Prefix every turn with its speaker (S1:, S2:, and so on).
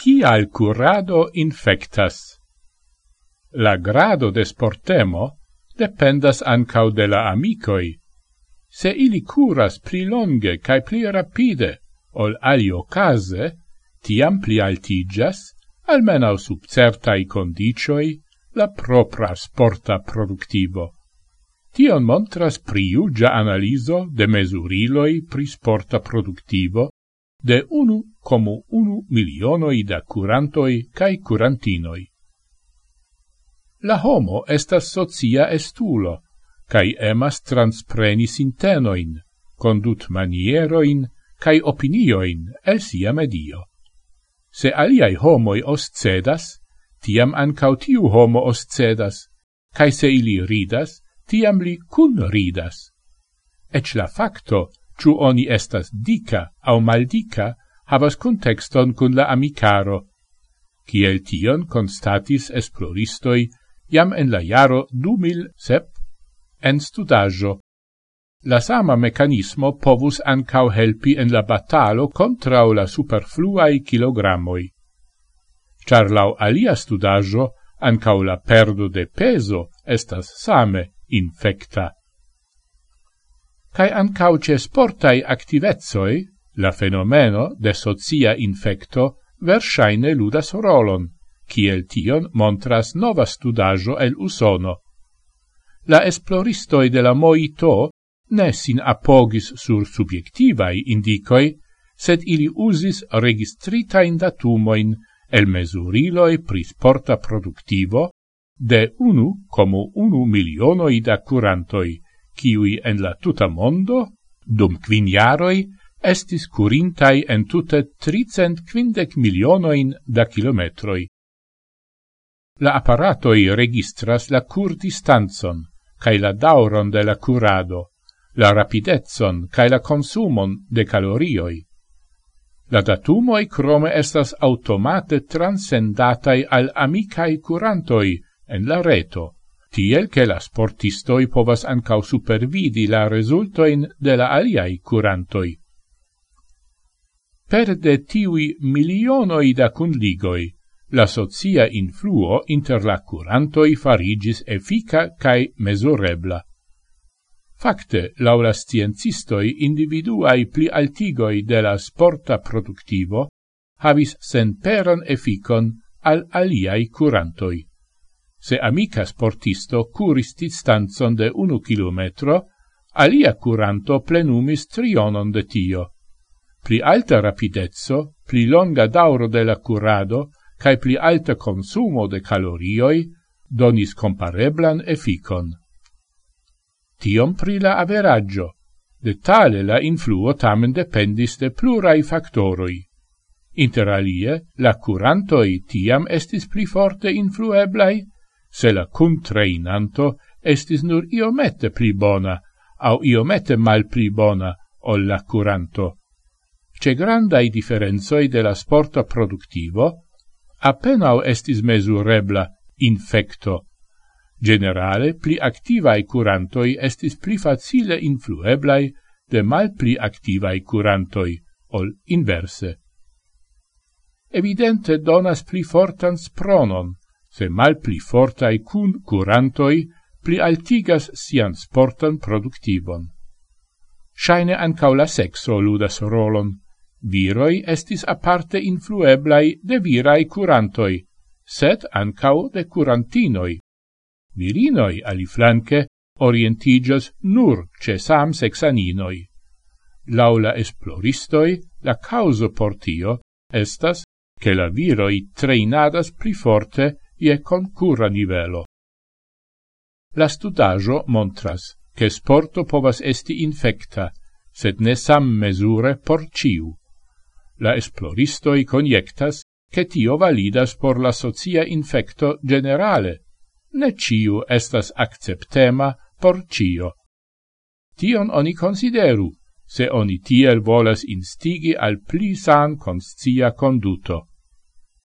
S1: Cial curado infectas? La grado de sportemo dependas ancau de la amicoi. Se ili curas pli longe cae pli rapide, ol ali ocase, tiam pli altigas, almenau sub certai condicioi, la propra sporta productivo. Tion montras priugia analiso de mesuriloi pri sporta productivo de unu como unu milionoi da curantoi cae curantinoi. La homo estas socia estulo, cae emas transpreni sintenoin, condut manieroin, cae opinioin el sia medio. Se aliai homoi oscedas, tiam ancau tiu homo oscedas, cae se ili ridas, tiam li cun ridas. Ec la facto ciu oni estas dica au maldica, havas contexton cun la amicaro. Ciel tion constatis esploristoi jam en la jaro 2007 en studajo. La sama mecanismo povus ancau helpi en la batalo contra la superfluai kilogramoi. Char lau alia studajo, ancau la perdo de peso estas same infecta cae ancau ce sportai activezoi, la fenomeno de socia infecto versaine ludas rolon, kiel tion montras nova studajo el Usono. La esploristoi de la moito ne sin apogis sur subjektivai indicoi, sed ili usis registritain datumoin el mesuriloi pri sporta productivo de unu como unu milionoi da curantoi, kiui en la tuta mondo, dum quin jaroi, estis curintai en tute tricent quindec milionoin da kilometroi. La apparatoi registras la cur distanzon, cae la dauron de la curado, la rapidezzon cae la consumon de calorioi. La datumoi crome estas automate transendatai al amicae curantoi en la reto, tiel che la sportistoi povas ancau supervidi la resultoin de la aliai curantoi. Per de tiui milionoi da cunligoi, la socia influo inter la curantoi farigis effica cae mesurebla. Fakte, laula la individuai pli altigoi de la sporta productivo havis senperan efikon al aliai curantoi se amica sportisto curis distanzon de unu kilometro, alia curanto plenumis trionon de tio. Pli alta rapidezzo, pli longa dauro de la curado, cae pli alta consumo de calorioi, donis compareblan efficon. Tion pri la averaggio, detale la influo tamen dependis de plurai factoroi. Inter alie, la curantoi tiam estis pli forte influeblai, se la cum trainanto estis nur iomete pli bona, au iomete mal pli bona, ol la curanto. Ce grandai differenzoi de la sporta productivo, appenao estis mesurebla infecto. Generale, pli activai curantoi estis pli facile influeblai de mal pli activai curantoi, ol inverse. Evidente donas pli fortan spronon se mal pli fortai cun curantoi pli altigas sian sportan productivon. Shaine ancau la sexo ludas rolon. Viroi estis aparte influeblai de virai curantoi, sed ancau de curantinoi. Virinoi, aliflanque, orientigas nur ce sam sexaninoi. Laula esploristoi, la causo por tio estas che la viroi treinadas pli forte je concura nivelo. La studajo montras che sporto povas esti infecta, sed ne sam mesure por ciu. La esploristoi conjectas che tio validas por la socia infecto generale, ne ciu estas acceptema por cio. Tion oni consideru, se oni tiel volas instigi al pli san conscia conduto.